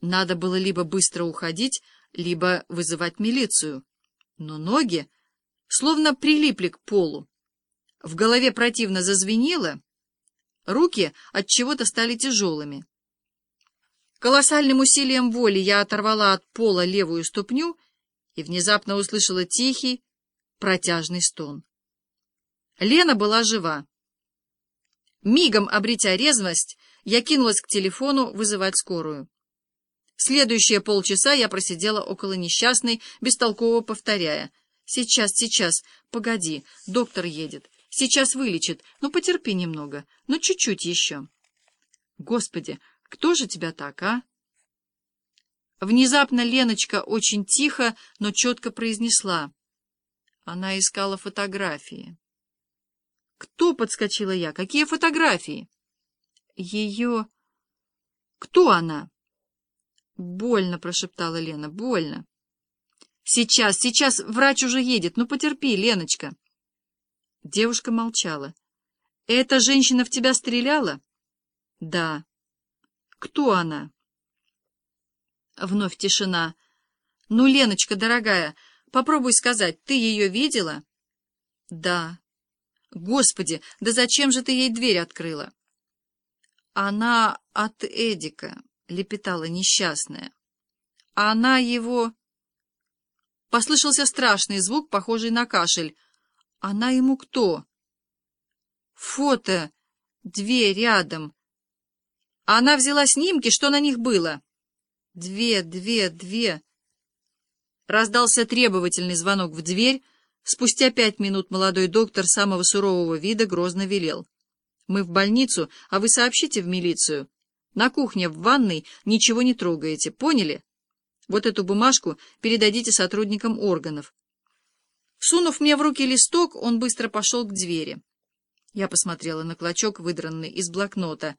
Надо было либо быстро уходить, либо вызывать милицию. Но ноги словно прилипли к полу. В голове противно зазвенело, руки от чего-то стали тяжелыми. Колоссальным усилием воли я оторвала от пола левую ступню и внезапно услышала тихий, протяжный стон. Лена была жива. Мигом обретя резвость, я кинулась к телефону вызывать скорую. Следующие полчаса я просидела около несчастной, бестолково повторяя. «Сейчас, сейчас, погоди, доктор едет. Сейчас вылечит. Ну, потерпи немного. Ну, чуть-чуть еще». «Господи, кто же тебя так, а?» Внезапно Леночка очень тихо, но четко произнесла. Она искала фотографии. «Кто?» — подскочила я. «Какие фотографии?» «Ее...» «Кто она?» «Больно», — прошептала Лена, — «больно». «Сейчас, сейчас, врач уже едет. Ну, потерпи, Леночка». Девушка молчала. «Эта женщина в тебя стреляла?» «Да». «Кто она?» Вновь тишина. «Ну, Леночка, дорогая, попробуй сказать, ты ее видела?» «Да». «Господи, да зачем же ты ей дверь открыла?» «Она от Эдика». — лепетала несчастная. А она его... Послышался страшный звук, похожий на кашель. Она ему кто? Фото. Две рядом. Она взяла снимки, что на них было? Две, две, две. Раздался требовательный звонок в дверь. Спустя пять минут молодой доктор самого сурового вида грозно велел. «Мы в больницу, а вы сообщите в милицию». На кухне, в ванной ничего не трогаете, поняли? Вот эту бумажку передадите сотрудникам органов. Сунув мне в руки листок, он быстро пошел к двери. Я посмотрела на клочок, выдранный из блокнота.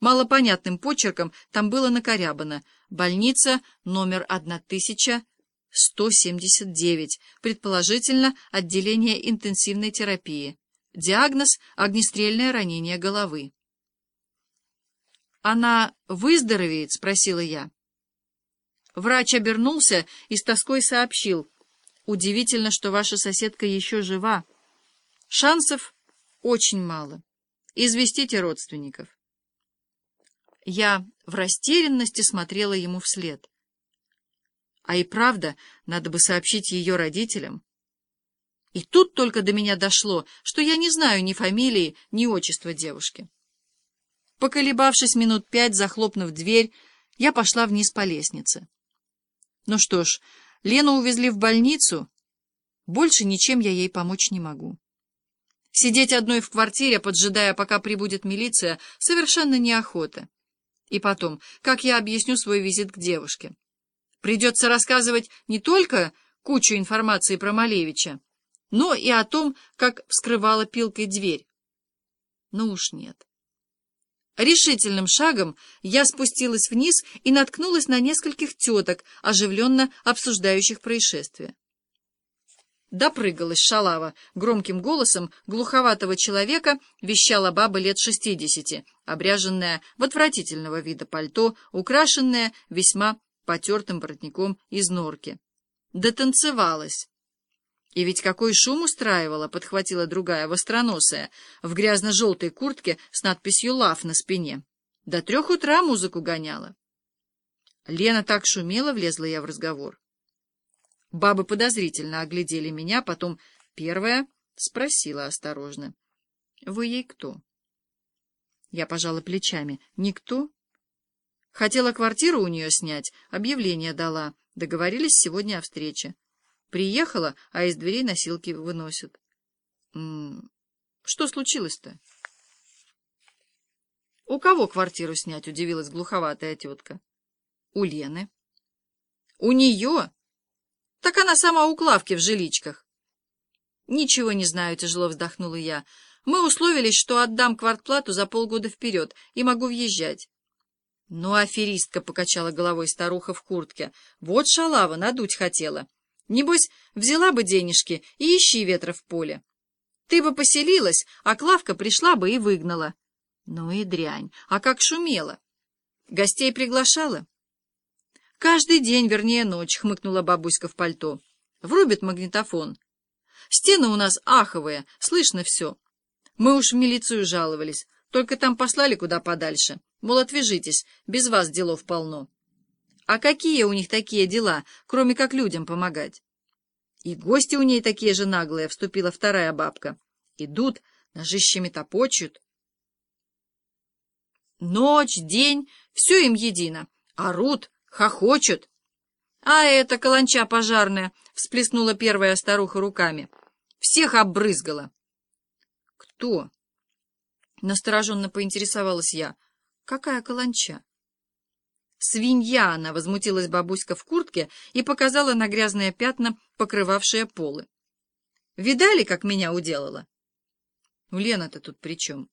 Малопонятным почерком там было накорябано «Больница номер 1179, предположительно, отделение интенсивной терапии. Диагноз — огнестрельное ранение головы». «Она выздоровеет?» — спросила я. Врач обернулся и с тоской сообщил. «Удивительно, что ваша соседка еще жива. Шансов очень мало. Известите родственников». Я в растерянности смотрела ему вслед. А и правда, надо бы сообщить ее родителям. И тут только до меня дошло, что я не знаю ни фамилии, ни отчества девушки. Поколебавшись минут пять, захлопнув дверь, я пошла вниз по лестнице. Ну что ж, Лену увезли в больницу. Больше ничем я ей помочь не могу. Сидеть одной в квартире, поджидая, пока прибудет милиция, совершенно неохота. И потом, как я объясню свой визит к девушке? Придется рассказывать не только кучу информации про Малевича, но и о том, как вскрывала пилкой дверь. Ну уж нет. Решительным шагом я спустилась вниз и наткнулась на нескольких теток, оживленно обсуждающих происшествие. Допрыгалась шалава. Громким голосом глуховатого человека вещала баба лет шестидесяти, обряженная в отвратительного вида пальто, украшенная весьма потертым воротником из норки. Дотанцевалась. И ведь какой шум устраивала, подхватила другая востроносая, в грязно-желтой куртке с надписью «Лав» на спине. До трех утра музыку гоняла. Лена так шумела, влезла я в разговор. Бабы подозрительно оглядели меня, потом первая спросила осторожно. — Вы ей кто? Я пожала плечами. — Никто. Хотела квартиру у нее снять, объявление дала. Договорились сегодня о встрече. Приехала, а из дверей носилки выносят. Что случилось-то? У кого квартиру снять, удивилась глуховатая тетка. У Лены. У нее? Так она сама у Клавки в жиличках. Ничего не знаю, тяжело вздохнула я. Мы условились, что отдам квартплату за полгода вперед и могу въезжать. Ну, аферистка, — покачала головой старуха в куртке. Вот шалава, надуть хотела. Небось, взяла бы денежки и ищи ветра в поле. Ты бы поселилась, а Клавка пришла бы и выгнала. Ну и дрянь, а как шумела. Гостей приглашала? Каждый день, вернее, ночь, хмыкнула бабуська в пальто. Врубит магнитофон. Стены у нас аховые, слышно все. Мы уж в милицию жаловались, только там послали куда подальше. Мол, отвяжитесь, без вас делов полно. А какие у них такие дела, кроме как людям помогать? И гости у ней такие же наглые, вступила вторая бабка. Идут, ножищами топочут. Ночь, день, все им едино. Орут, хохочут. А это каланча пожарная, всплеснула первая старуха руками. Всех обрызгала. Кто? Настороженно поинтересовалась я. Какая каланча? Свинья она, возмутилась бабуська в куртке и показала на грязные пятна, покрывавшие полы. Видали, как меня уделала? Ну, Лена-то тут при чем?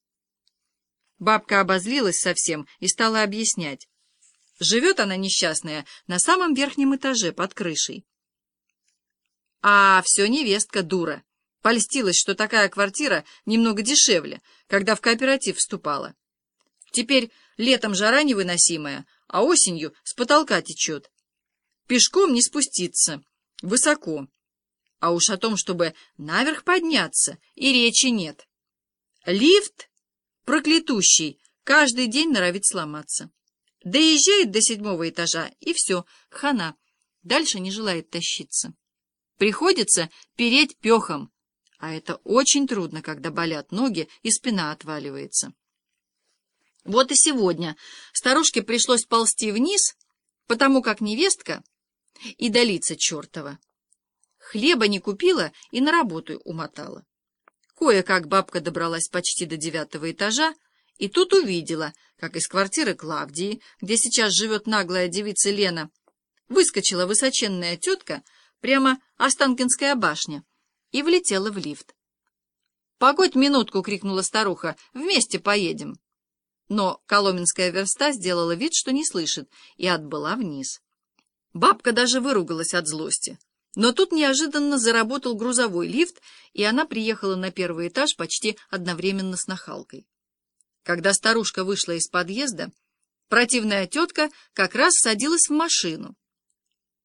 Бабка обозлилась совсем и стала объяснять. Живет она несчастная на самом верхнем этаже под крышей. А все невестка дура. Польстилась, что такая квартира немного дешевле, когда в кооператив вступала. Теперь летом жара невыносимая, а осенью с потолка течет. Пешком не спуститься, высоко. А уж о том, чтобы наверх подняться, и речи нет. Лифт, проклятущий, каждый день норовит сломаться. Доезжает до седьмого этажа, и все, хана. Дальше не желает тащиться. Приходится переть пехом, а это очень трудно, когда болят ноги и спина отваливается. Вот и сегодня старушке пришлось ползти вниз, потому как невестка и долица чертова. Хлеба не купила и на работу умотала. Кое-как бабка добралась почти до девятого этажа, и тут увидела, как из квартиры Клавдии, где сейчас живет наглая девица Лена, выскочила высоченная тетка, прямо Останкинская башня, и влетела в лифт. «Погодь минутку!» — крикнула старуха. «Вместе поедем!» Но коломенская верста сделала вид, что не слышит, и отбыла вниз. Бабка даже выругалась от злости. Но тут неожиданно заработал грузовой лифт, и она приехала на первый этаж почти одновременно с нахалкой. Когда старушка вышла из подъезда, противная тетка как раз садилась в машину.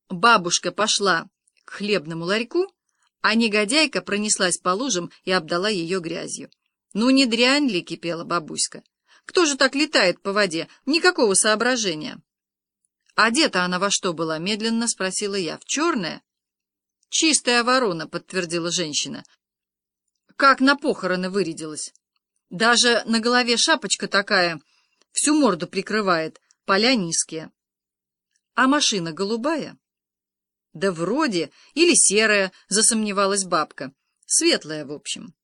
Бабушка пошла к хлебному ларьку, а негодяйка пронеслась по лужам и обдала ее грязью. Ну, не дрянь ли, кипела бабуська. Кто же так летает по воде? Никакого соображения. Одета она во что была? Медленно спросила я. В черное? «Чистая ворона», — подтвердила женщина. «Как на похороны вырядилась. Даже на голове шапочка такая, всю морду прикрывает, поля низкие. А машина голубая?» «Да вроде, или серая», — засомневалась бабка. «Светлая, в общем».